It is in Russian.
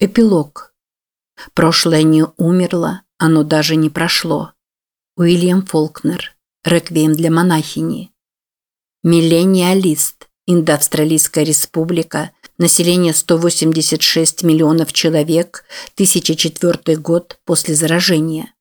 Эпилог. Прошлое не умерло, оно даже не прошло. Уильям Фолкнер. Реквием для монахини. Миллениалист. Индоавстралийская республика. Население 186 миллионов человек. 1004 год после заражения.